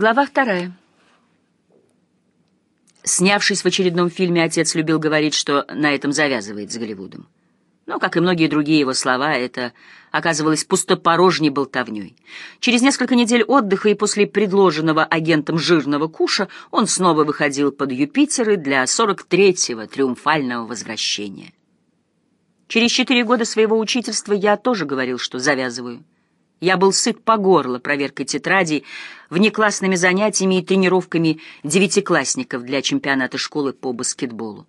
Глава вторая. Снявшись в очередном фильме, отец любил говорить, что на этом завязывает с Голливудом. Но, как и многие другие его слова, это оказывалось пустопорожней болтовней. Через несколько недель отдыха и после предложенного агентом жирного куша он снова выходил под Юпитеры для 43-го триумфального возвращения. Через четыре года своего учительства я тоже говорил, что завязываю. Я был сыт по горло проверкой тетрадей, внеклассными занятиями и тренировками девятиклассников для чемпионата школы по баскетболу.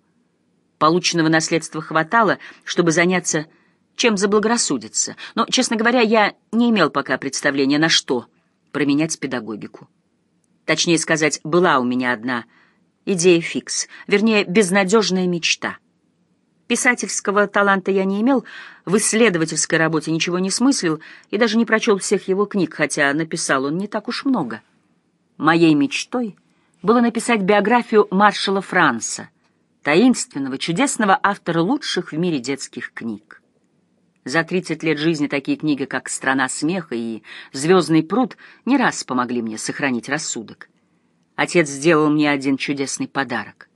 Полученного наследства хватало, чтобы заняться чем заблагорассудится, но, честно говоря, я не имел пока представления, на что променять педагогику. Точнее сказать, была у меня одна идея фикс, вернее, безнадежная мечта. Писательского таланта я не имел, в исследовательской работе ничего не смыслил и даже не прочел всех его книг, хотя написал он не так уж много. Моей мечтой было написать биографию маршала Франца — таинственного, чудесного автора лучших в мире детских книг. За 30 лет жизни такие книги, как «Страна смеха» и «Звездный пруд» не раз помогли мне сохранить рассудок. Отец сделал мне один чудесный подарок.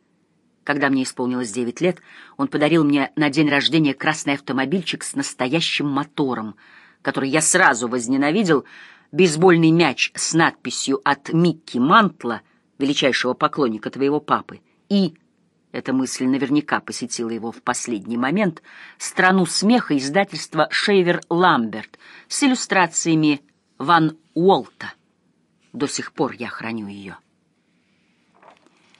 Когда мне исполнилось 9 лет, он подарил мне на день рождения красный автомобильчик с настоящим мотором, который я сразу возненавидел, бейсбольный мяч с надписью «От Микки Мантла», величайшего поклонника твоего папы, и эта мысль наверняка посетила его в последний момент, страну смеха издательства «Шейвер Ламберт» с иллюстрациями Ван Уолта. До сих пор я храню ее.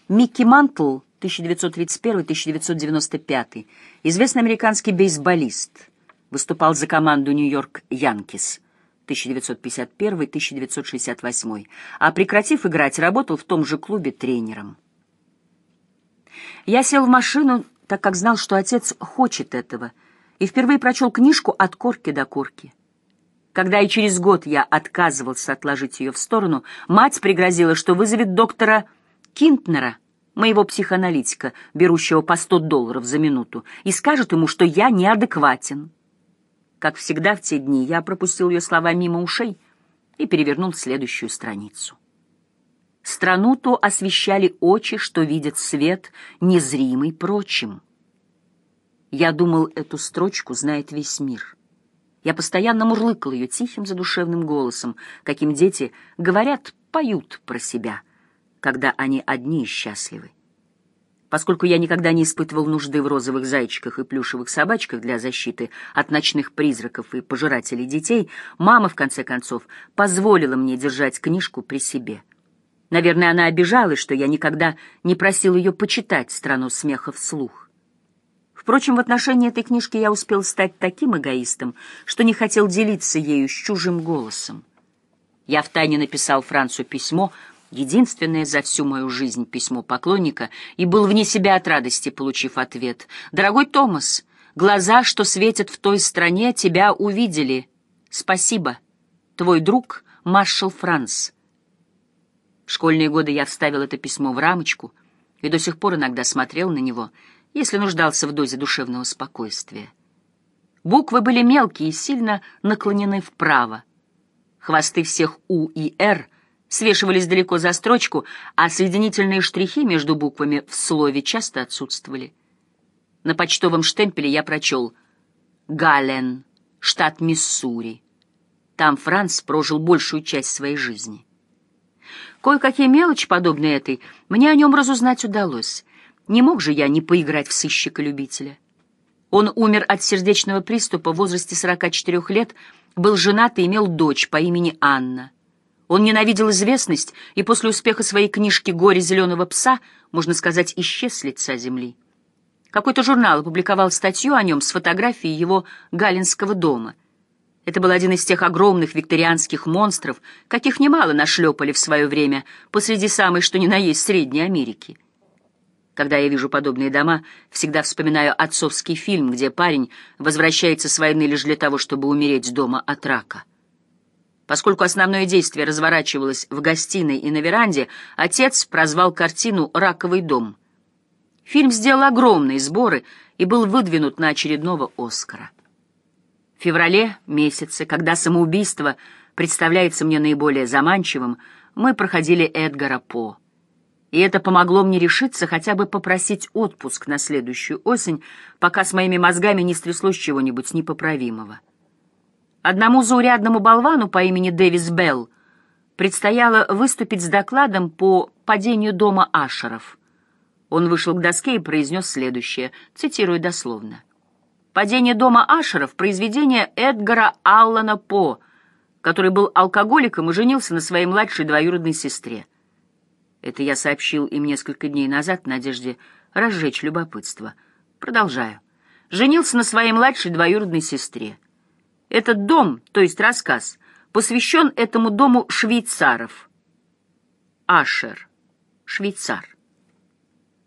Микки Мантл, 1931-1995, известный американский бейсболист, выступал за команду Нью-Йорк Янкис 1951-1968, а прекратив играть, работал в том же клубе тренером. Я сел в машину, так как знал, что отец хочет этого, и впервые прочел книжку от корки до корки. Когда и через год я отказывался отложить ее в сторону, мать пригрозила, что вызовет доктора Кинтнера, моего психоаналитика, берущего по сто долларов за минуту, и скажет ему, что я неадекватен. Как всегда в те дни я пропустил ее слова мимо ушей и перевернул следующую страницу. Страну то освещали очи, что видят свет, незримый прочим. Я думал, эту строчку знает весь мир. Я постоянно мурлыкал ее тихим задушевным голосом, каким дети говорят, поют про себя, когда они одни и счастливы. Поскольку я никогда не испытывал нужды в розовых зайчиках и плюшевых собачках для защиты от ночных призраков и пожирателей детей, мама, в конце концов, позволила мне держать книжку при себе — Наверное, она обижалась, что я никогда не просил ее почитать «Страну смеха» вслух. Впрочем, в отношении этой книжки я успел стать таким эгоистом, что не хотел делиться ею с чужим голосом. Я втайне написал Францу письмо, единственное за всю мою жизнь письмо поклонника, и был вне себя от радости, получив ответ. «Дорогой Томас, глаза, что светят в той стране, тебя увидели. Спасибо. Твой друг, маршал Франц». В школьные годы я вставил это письмо в рамочку и до сих пор иногда смотрел на него, если нуждался в дозе душевного спокойствия. Буквы были мелкие и сильно наклонены вправо. Хвосты всех «У» и «Р» свешивались далеко за строчку, а соединительные штрихи между буквами в слове часто отсутствовали. На почтовом штемпеле я прочел «Галлен, штат Миссури». Там Франц прожил большую часть своей жизни. Кое-какие мелочи, подобные этой, мне о нем разузнать удалось. Не мог же я не поиграть в сыщика-любителя. Он умер от сердечного приступа в возрасте 44 лет, был женат и имел дочь по имени Анна. Он ненавидел известность и после успеха своей книжки «Горе зеленого пса», можно сказать, исчез с лица земли. Какой-то журнал опубликовал статью о нем с фотографией его галинского дома — это был один из тех огромных викторианских монстров, каких немало нашлепали в свое время посреди самой что ни на есть Средней Америки. Когда я вижу подобные дома, всегда вспоминаю отцовский фильм, где парень возвращается с войны лишь для того, чтобы умереть дома от рака. Поскольку основное действие разворачивалось в гостиной и на веранде, отец прозвал картину «Раковый дом». Фильм сделал огромные сборы и был выдвинут на очередного «Оскара». В феврале месяце, когда самоубийство представляется мне наиболее заманчивым, мы проходили Эдгара По. И это помогло мне решиться хотя бы попросить отпуск на следующую осень, пока с моими мозгами не стряслось чего-нибудь непоправимого. Одному заурядному болвану по имени Дэвис Белл предстояло выступить с докладом по падению дома Ашеров. Он вышел к доске и произнес следующее, цитирую дословно. «Падение дома Ашеров — произведение Эдгара Аллана По, который был алкоголиком и женился на своей младшей двоюродной сестре. Это я сообщил им несколько дней назад в надежде разжечь любопытство. Продолжаю. Женился на своей младшей двоюродной сестре. Этот дом, то есть рассказ, посвящен этому дому швейцаров. Ашер, швейцар.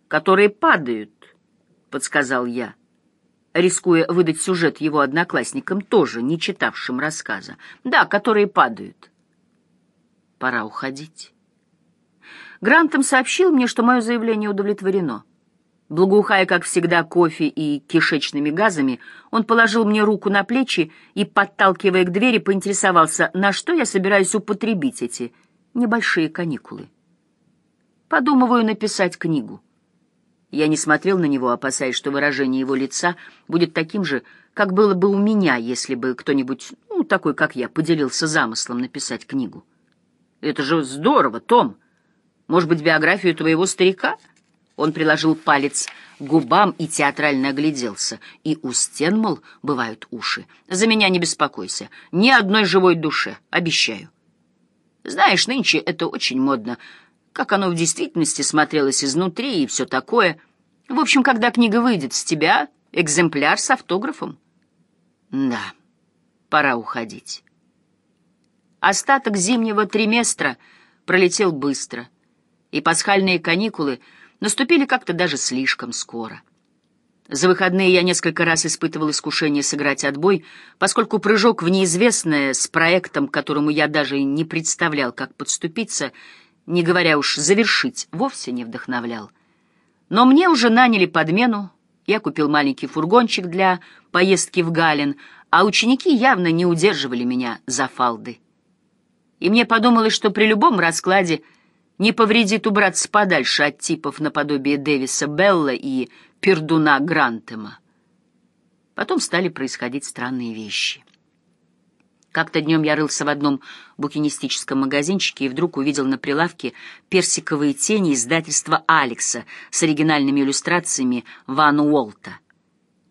Которые падают, подсказал я, рискуя выдать сюжет его одноклассникам, тоже не читавшим рассказа. Да, которые падают. Пора уходить. Грантом сообщил мне, что мое заявление удовлетворено. Благоухая, как всегда, кофе и кишечными газами, он положил мне руку на плечи и, подталкивая к двери, поинтересовался, на что я собираюсь употребить эти небольшие каникулы. Подумываю написать книгу. Я не смотрел на него, опасаясь, что выражение его лица будет таким же, как было бы у меня, если бы кто-нибудь, ну, такой, как я, поделился замыслом написать книгу. «Это же здорово, Том! Может быть, биографию твоего старика?» Он приложил палец к губам и театрально огляделся. И у стен, мол, бывают уши. За меня не беспокойся. Ни одной живой душе, обещаю. Знаешь, нынче это очень модно. Как оно в действительности смотрелось изнутри и все такое. В общем, когда книга выйдет с тебя, экземпляр с автографом. Да, пора уходить. Остаток зимнего триместра пролетел быстро, и пасхальные каникулы — наступили как-то даже слишком скоро. За выходные я несколько раз испытывал искушение сыграть отбой, поскольку прыжок в неизвестное с проектом, которому я даже не представлял, как подступиться, не говоря уж завершить, вовсе не вдохновлял. Но мне уже наняли подмену, я купил маленький фургончик для поездки в Галин, а ученики явно не удерживали меня за фалды. И мне подумалось, что при любом раскладе — не повредит убраться подальше от типов наподобие Дэвиса Белла и Пердуна Грантема. Потом стали происходить странные вещи. Как-то днем я рылся в одном букинистическом магазинчике и вдруг увидел на прилавке персиковые тени издательства «Алекса» с оригинальными иллюстрациями Ван Уолта.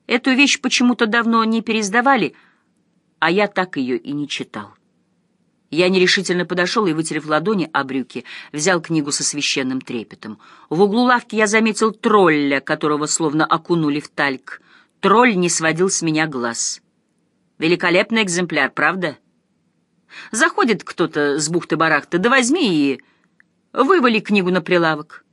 Эту вещь почему-то давно не переиздавали, а я так ее и не читал. Я нерешительно подошел и, вытерев ладони о брюки, взял книгу со священным трепетом. В углу лавки я заметил тролля, которого словно окунули в тальк. Тролль не сводил с меня глаз. Великолепный экземпляр, правда? Заходит кто-то с бухты-барахты, да возьми и вывали книгу на прилавок.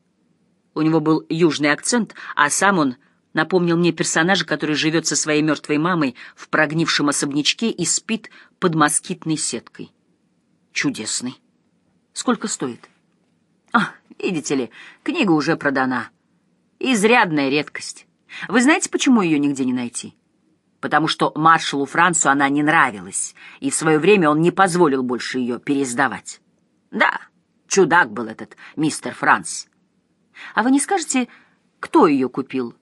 У него был южный акцент, а сам он напомнил мне персонажа, который живет со своей мертвой мамой в прогнившем особнячке и спит под москитной сеткой чудесный. Сколько стоит? А, видите ли, книга уже продана. Изрядная редкость. Вы знаете, почему ее нигде не найти? Потому что маршалу Францу она не нравилась, и в свое время он не позволил больше ее переиздавать. Да, чудак был этот мистер Франц. А вы не скажете, кто ее купил?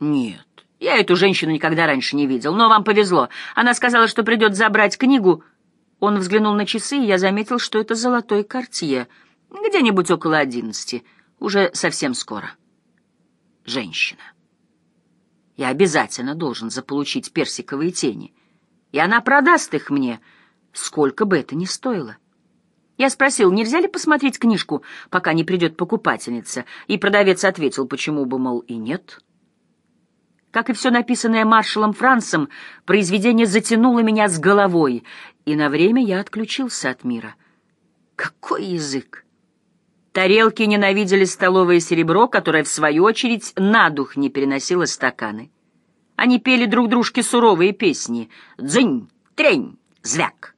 Нет, я эту женщину никогда раньше не видел, но вам повезло. Она сказала, что придет забрать книгу он взглянул на часы, и я заметил, что это золотой кортье. Где-нибудь около одиннадцати. Уже совсем скоро. Женщина. Я обязательно должен заполучить персиковые тени. И она продаст их мне, сколько бы это ни стоило. Я спросил, нельзя ли посмотреть книжку, пока не придет покупательница, и продавец ответил, почему бы, мол, и нет. Как и все написанное маршалом Францем, произведение затянуло меня с головой, и на время я отключился от мира. Какой язык! Тарелки ненавидели столовое серебро, которое, в свою очередь, на дух не переносило стаканы. Они пели друг дружке суровые песни «Дзынь! Трень! Звяк!»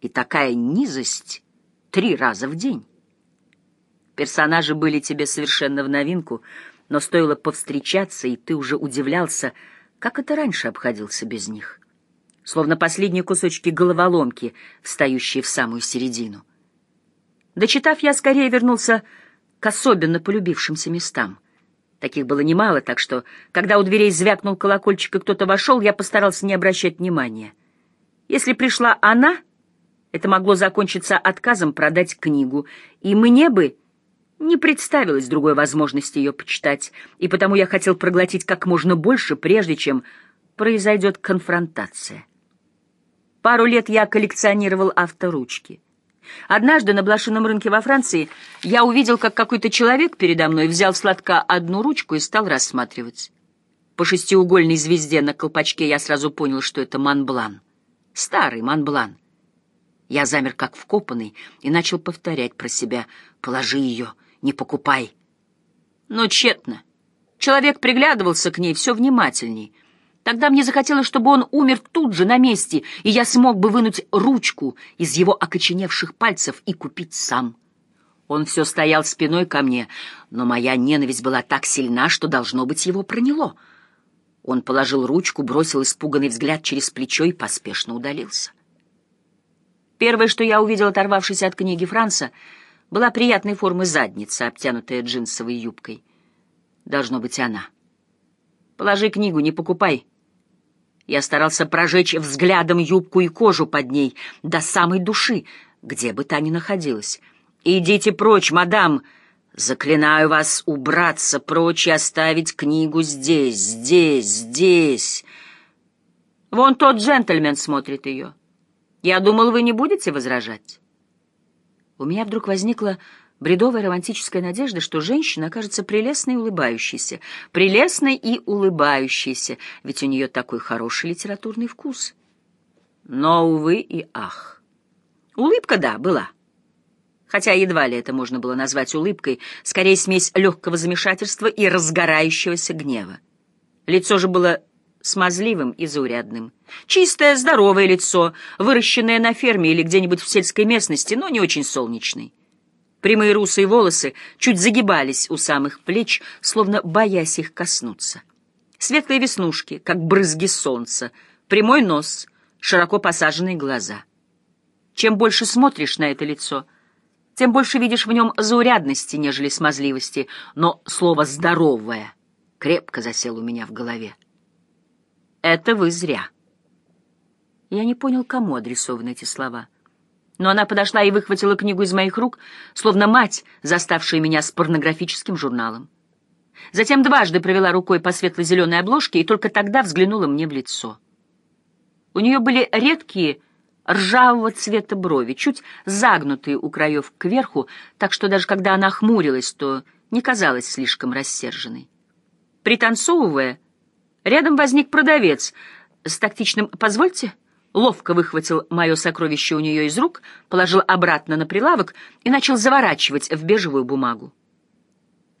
И такая низость три раза в день. Персонажи были тебе совершенно в новинку — но стоило повстречаться, и ты уже удивлялся, как это раньше обходился без них. словно последние кусочки головоломки, встающие в самую середину. Дочитав, я скорее вернулся к особенно полюбившимся местам. Таких было немало, так что, когда у дверей звякнул колокольчик и кто-то вошел, я постарался не обращать внимания. Если пришла она, это могло закончиться отказом продать книгу, и мне бы не представилось другой возможности ее почитать, и потому я хотел проглотить как можно больше, прежде чем произойдет конфронтация. Пару лет я коллекционировал авторучки. Однажды на блошином рынке во Франции я увидел, как какой-то человек передо мной взял сладка одну ручку и стал рассматривать. По шестиугольной звезде на колпачке я сразу понял, что это Манблан. Старый Манблан. Я замер как вкопанный и начал повторять про себя «Положи ее, не покупай». Но тщетно. Человек приглядывался к ней все внимательней — Тогда мне захотелось, чтобы он умер тут же, на месте, и я смог бы вынуть ручку из его окоченевших пальцев и купить сам. Он все стоял спиной ко мне, но моя ненависть была так сильна, что, должно быть, его проняло. Он положил ручку, бросил испуганный взгляд через плечо и поспешно удалился. Первое, что я увидел, оторвавшись от книги Франца, была приятной формы задница, обтянутая джинсовой юбкой. Должно быть, она. «Положи книгу, не покупай», я старался прожечь взглядом юбку и кожу под ней до самой души, где бы та ни находилась. «Идите прочь, мадам! Заклинаю вас убраться прочь и оставить книгу здесь, здесь, здесь!» Вон тот джентльмен смотрит ее. Я думал, вы не будете возражать. У меня вдруг возникла Бредовая романтическая надежда, что женщина окажется прелестной и улыбающейся. Прелестной и улыбающейся, ведь у нее такой хороший литературный вкус. Но, увы и ах. Улыбка, да, была. Хотя едва ли это можно было назвать улыбкой, скорее смесь легкого замешательства и разгорающегося гнева. Лицо же было смазливым и заурядным. Чистое, здоровое лицо, выращенное на ферме или где-нибудь в сельской местности, но не очень солнечный. Прямые русые волосы чуть загибались у самых плеч, словно боясь их коснуться. Светлые веснушки, как брызги солнца, прямой нос, широко посаженные глаза. Чем больше смотришь на это лицо, тем больше видишь в нем заурядности, нежели смазливости, но слово «здоровое» крепко засело у меня в голове. Это вы зря. Я не понял, кому адресованы эти слова — но она подошла и выхватила книгу из моих рук, словно мать, заставшая меня с порнографическим журналом. Затем дважды провела рукой по светло-зеленой обложке и только тогда взглянула мне в лицо. У нее были редкие ржавого цвета брови, чуть загнутые у краев кверху, так что даже когда она хмурилась, то не казалась слишком рассерженной. Пританцовывая, рядом возник продавец с тактичным «позвольте», ловко выхватил мое сокровище у нее из рук, положил обратно на прилавок и начал заворачивать в бежевую бумагу.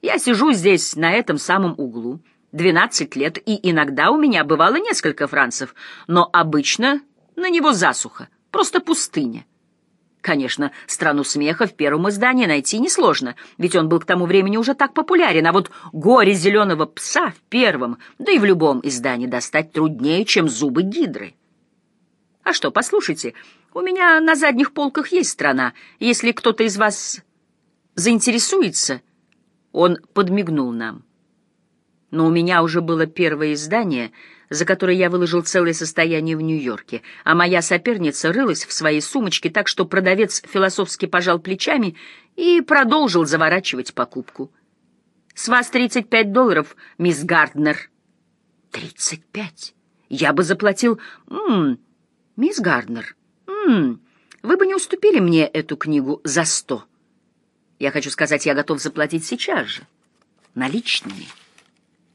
Я сижу здесь, на этом самом углу, двенадцать лет, и иногда у меня бывало несколько францев, но обычно на него засуха, просто пустыня. Конечно, «Страну смеха» в первом издании найти несложно, ведь он был к тому времени уже так популярен, а вот «Горе зеленого пса» в первом, да и в любом издании достать труднее, чем «Зубы гидры». А что, послушайте, у меня на задних полках есть страна. Если кто-то из вас заинтересуется, он подмигнул нам. Но у меня уже было первое издание, за которое я выложил целое состояние в Нью-Йорке, а моя соперница рылась в своей сумочке так, что продавец философски пожал плечами и продолжил заворачивать покупку. «С вас тридцать пять долларов, мисс Гарднер». «Тридцать пять? Я бы заплатил...» М -м, «Мисс Гарднер, м вы бы не уступили мне эту книгу за сто?» «Я хочу сказать, я готов заплатить сейчас же, наличными».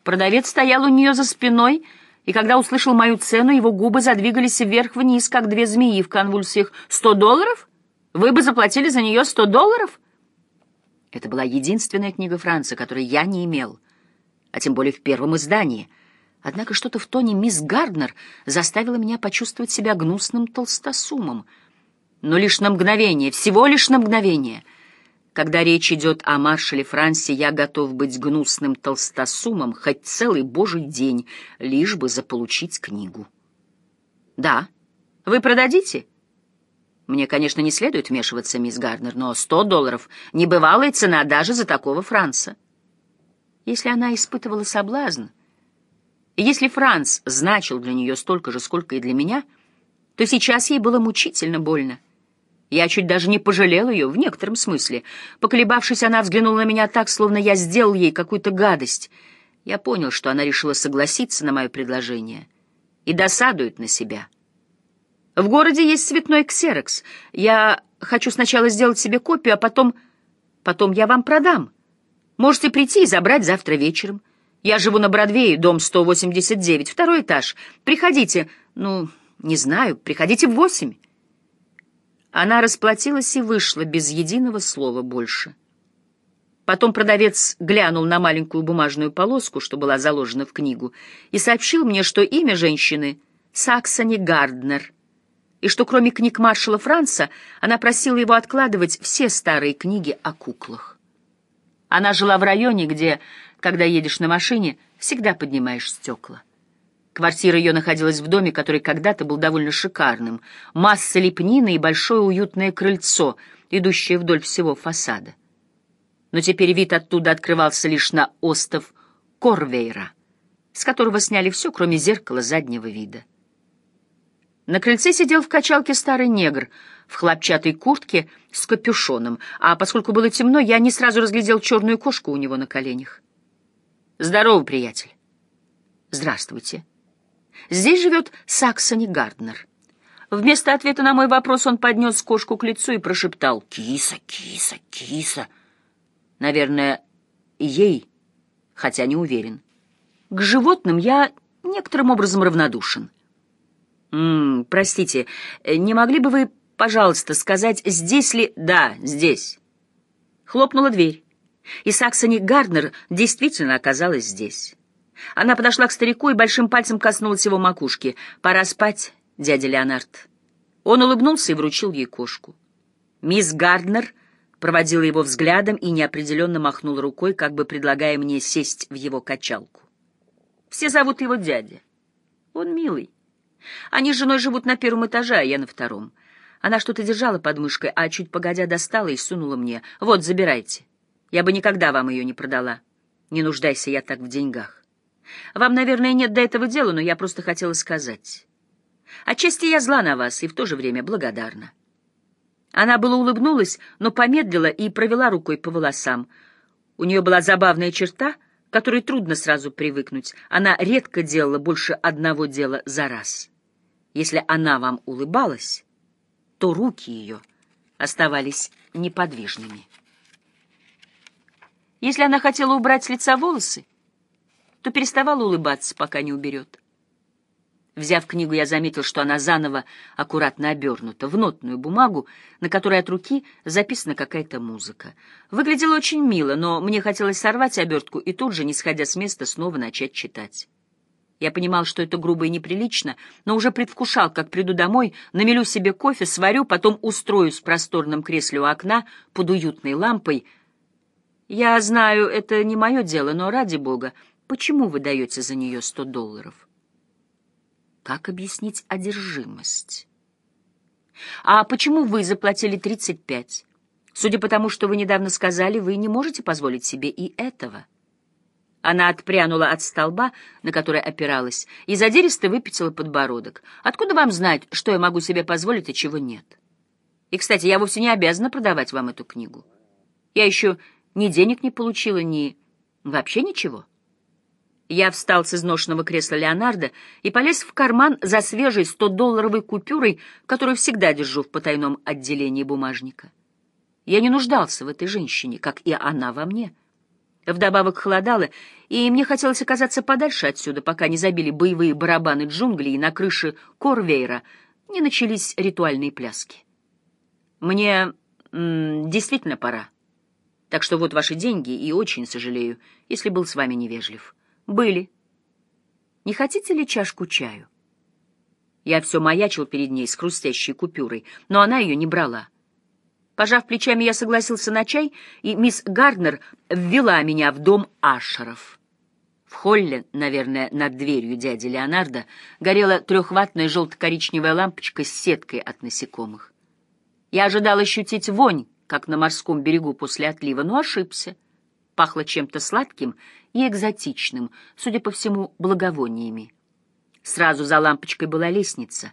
Продавец стоял у нее за спиной, и когда услышал мою цену, его губы задвигались вверх-вниз, как две змеи в конвульсиях. «Сто долларов? Вы бы заплатили за нее сто долларов?» Это была единственная книга Франца, которой я не имел, а тем более в первом издании — Однако что-то в тоне мисс Гарднер заставило меня почувствовать себя гнусным толстосумом. Но лишь на мгновение, всего лишь на мгновение. Когда речь идет о маршале Франсе, я готов быть гнусным толстосумом хоть целый божий день, лишь бы заполучить книгу. Да, Вы продадите? Мне, конечно, не следует вмешиваться, мисс Гарднер, но сто долларов — небывалая цена даже за такого Франца. Если она испытывала соблазн, если Франц значил для нее столько же, сколько и для меня, то сейчас ей было мучительно больно. Я чуть даже не пожалел ее, в некотором смысле. Поколебавшись, она взглянула на меня так, словно я сделал ей какую-то гадость. Я понял, что она решила согласиться на мое предложение и досадует на себя — в городе есть цветной ксерокс. Я хочу сначала сделать себе копию, а потом... Потом я вам продам. Можете прийти и забрать завтра вечером. Я живу на Бродвее, дом 189, второй этаж. Приходите, ну, не знаю, приходите в восемь. Она расплатилась и вышла без единого слова больше. Потом продавец глянул на маленькую бумажную полоску, что была заложена в книгу, и сообщил мне, что имя женщины — Саксони Гарднер — и что кроме книг маршала Франца она просила его откладывать все старые книги о куклах. Она жила в районе, где, когда едешь на машине, всегда поднимаешь стекла. Квартира ее находилась в доме, который когда-то был довольно шикарным. Масса лепнины и большое уютное крыльцо, идущее вдоль всего фасада. Но теперь вид оттуда открывался лишь на остов Корвейра, с которого сняли все, кроме зеркала заднего вида. На крыльце сидел в качалке старый негр в хлопчатой куртке с капюшоном, а поскольку было темно, я не сразу разглядел черную кошку у него на коленях. «Здорово, приятель!» «Здравствуйте!» «Здесь живет Саксони Гарднер». Вместо ответа на мой вопрос он поднес кошку к лицу и прошептал «Киса, киса, киса». Наверное, ей, хотя не уверен. К животным я некоторым образом равнодушен. «М -м, простите, не могли бы вы, пожалуйста, сказать, здесь ли...» «Да, здесь». Хлопнула дверь, и Саксони Гарднер действительно оказалась здесь. Она подошла к старику и большим пальцем коснулась его макушки. «Пора спать, дядя Леонард». Он улыбнулся и вручил ей кошку. Мисс Гарднер проводила его взглядом и неопределенно махнула рукой, как бы предлагая мне сесть в его качалку. «Все зовут его дядя. Он милый». Они с женой живут на первом этаже, а я на втором. Она что-то держала под мышкой, а чуть погодя достала и сунула мне. «Вот, забирайте. Я бы никогда вам ее не продала. Не нуждайся я так в деньгах. Вам, наверное, нет до этого дела, но я просто хотела сказать. Отчасти я зла на вас и в то же время благодарна». Она было улыбнулась, но помедлила и провела рукой по волосам. У нее была забавная черта, которой трудно сразу привыкнуть. Она редко делала больше одного дела за раз. Если она вам улыбалась, то руки ее оставались неподвижными. Если она хотела убрать с лица волосы, то переставала улыбаться, пока не уберет. Взяв книгу, я заметил, что она заново аккуратно обернута в нотную бумагу, на которой от руки записана какая-то музыка. Выглядело очень мило, но мне хотелось сорвать обертку и тут же, не сходя с места, снова начать читать. Я понимал, что это грубо и неприлично, но уже предвкушал, как приду домой, намелю себе кофе, сварю, потом устроюсь в просторном кресле у окна под уютной лампой. Я знаю, это не мое дело, но ради бога, почему вы даете за нее сто долларов? Как объяснить одержимость? А почему вы заплатили тридцать пять? Судя по тому, что вы недавно сказали, вы не можете позволить себе и этого. — она отпрянула от столба, на который опиралась, и задиристо выпятила подбородок. «Откуда вам знать, что я могу себе позволить, а чего нет? И, кстати, я вовсе не обязана продавать вам эту книгу. Я еще ни денег не получила, ни... вообще ничего». Я встал с изношенного кресла Леонардо и полез в карман за свежей 100-долларовой купюрой, которую всегда держу в потайном отделении бумажника. Я не нуждался в этой женщине, как и она во мне. Вдобавок холодало, и мне хотелось оказаться подальше отсюда, пока не забили боевые барабаны джунглей и на крыше Корвейра не начались ритуальные пляски. Мне действительно пора. Так что вот ваши деньги, и очень сожалею, если был с вами невежлив. Были. Не хотите ли чашку чаю? Я все маячил перед ней с хрустящей купюрой, но она ее не брала. Пожав плечами, я согласился на чай, и мисс Гарднер ввела меня в дом Ашеров. В холле, наверное, над дверью дяди Леонардо, горела трехватная желто-коричневая лампочка с сеткой от насекомых. Я ожидал ощутить вонь, как на морском берегу после отлива, но ошибся. Пахло чем-то сладким и экзотичным, судя по всему, благовониями. Сразу за лампочкой была лестница.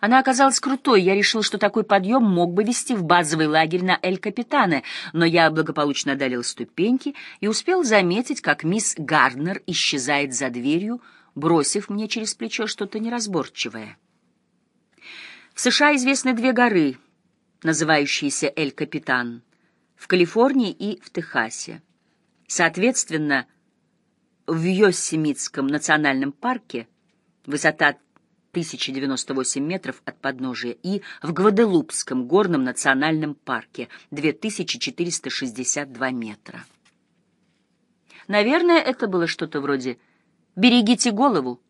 Она оказалась крутой, я решил, что такой подъем мог бы вести в базовый лагерь на Эль-Капитане, но я благополучно одолел ступеньки и успел заметить, как мисс Гарднер исчезает за дверью, бросив мне через плечо что-то неразборчивое. В США известны две горы, называющиеся Эль-Капитан, в Калифорнии и в Техасе. Соответственно, в Йосемитском национальном парке высота 1098 метров от подножия, и в Гваделупском горном национальном парке 2462 метра. Наверное, это было что-то вроде «берегите голову»,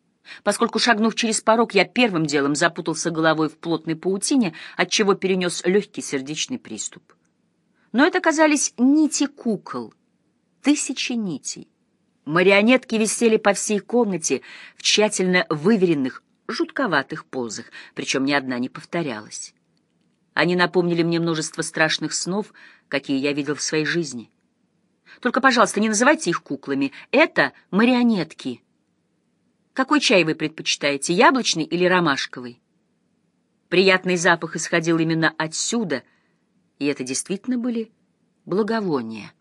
поскольку, шагнув через порог, я первым делом запутался головой в плотной паутине, отчего перенес легкий сердечный приступ. Но это казались нити кукол, тысячи нитей. Марионетки висели по всей комнате в тщательно выверенных, жутковатых позах, причем ни одна не повторялась. Они напомнили мне множество страшных снов, какие я видел в своей жизни. Только, пожалуйста, не называйте их куклами. Это марионетки. Какой чай вы предпочитаете, яблочный или ромашковый? Приятный запах исходил именно отсюда, и это действительно были благовония.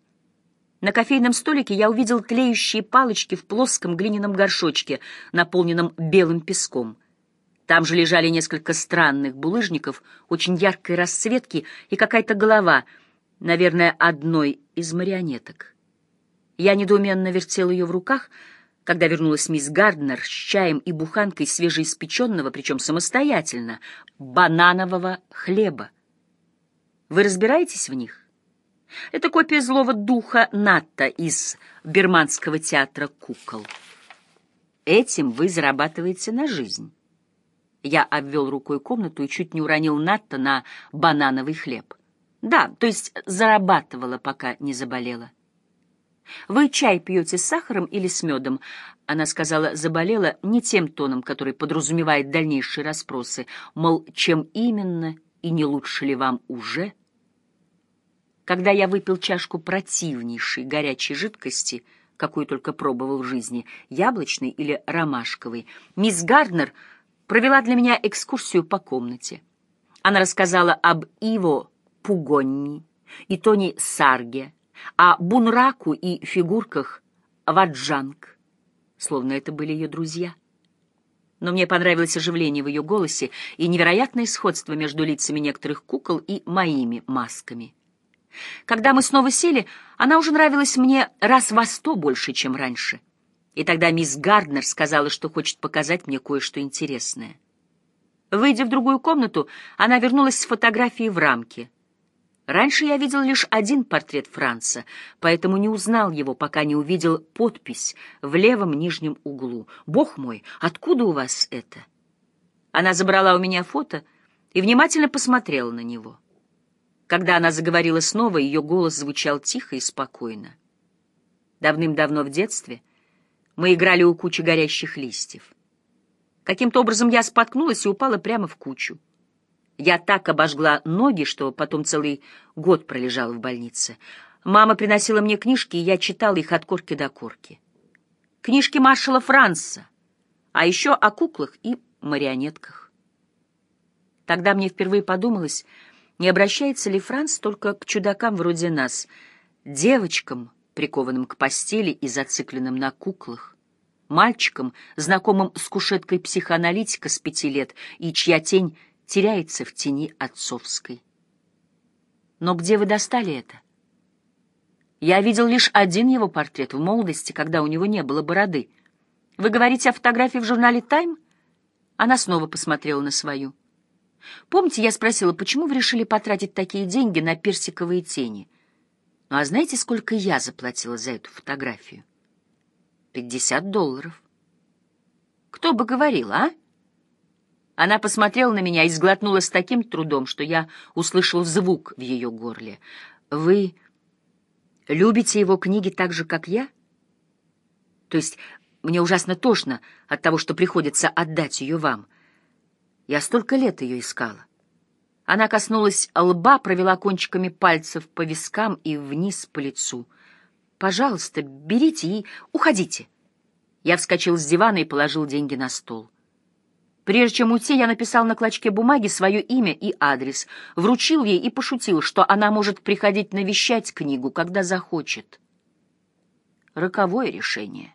На кофейном столике я увидел тлеющие палочки в плоском глиняном горшочке, наполненном белым песком. Там же лежали несколько странных булыжников, очень яркой расцветки и какая-то голова, наверное, одной из марионеток. Я недоуменно вертел ее в руках, когда вернулась мисс Гарднер с чаем и буханкой свежеиспеченного, причем самостоятельно, бананового хлеба. Вы разбираетесь в них? Это копия злого духа Натта из Берманского театра кукол. Этим вы зарабатываете на жизнь. Я обвел рукой комнату и чуть не уронил Натта на банановый хлеб. Да, то есть зарабатывала, пока не заболела. Вы чай пьете с сахаром или с медом? Она сказала, заболела не тем тоном, который подразумевает дальнейшие расспросы, мол, чем именно и не лучше ли вам уже — когда я выпил чашку противнейшей горячей жидкости, какую только пробовал в жизни, яблочной или ромашковой, мисс Гарднер провела для меня экскурсию по комнате. Она рассказала об Иво Пугонни и Тони Сарге, о Бунраку и фигурках Ваджанг, словно это были ее друзья. Но мне понравилось оживление в ее голосе и невероятное сходство между лицами некоторых кукол и моими масками. Когда мы снова сели, она уже нравилась мне раз во сто больше, чем раньше. И тогда мисс Гарднер сказала, что хочет показать мне кое-что интересное. Выйдя в другую комнату, она вернулась с фотографией в рамке. Раньше я видел лишь один портрет Франца, поэтому не узнал его, пока не увидел подпись в левом нижнем углу. «Бог мой, откуда у вас это?» Она забрала у меня фото и внимательно посмотрела на него. Когда она заговорила снова, ее голос звучал тихо и спокойно. Давным-давно в детстве мы играли у кучи горящих листьев. Каким-то образом я споткнулась и упала прямо в кучу. Я так обожгла ноги, что потом целый год пролежала в больнице. Мама приносила мне книжки, и я читала их от корки до корки. Книжки маршала Франца, а еще о куклах и марионетках. Тогда мне впервые подумалось, не обращается ли Франц только к чудакам вроде нас, девочкам, прикованным к постели и зацикленным на куклах, мальчикам, знакомым с кушеткой психоаналитика с пяти лет, и чья тень теряется в тени отцовской? Но где вы достали это? Я видел лишь один его портрет в молодости, когда у него не было бороды. Вы говорите о фотографии в журнале «Тайм»? Она снова посмотрела на свою. Помните, я спросила, почему вы решили потратить такие деньги на персиковые тени? Ну а знаете, сколько я заплатила за эту фотографию? Пятьдесят долларов. Кто бы говорил, а? Она посмотрела на меня и сглотнула с таким трудом, что я услышал звук в ее горле. Вы любите его книги так же, как я? То есть мне ужасно тошно от того, что приходится отдать ее вам. Я столько лет ее искала. Она коснулась лба, провела кончиками пальцев по вискам и вниз по лицу. «Пожалуйста, берите и уходите». Я вскочил с дивана и положил деньги на стол. Прежде чем уйти, я написал на клочке бумаги свое имя и адрес, вручил ей и пошутил, что она может приходить навещать книгу, когда захочет. Роковое решение.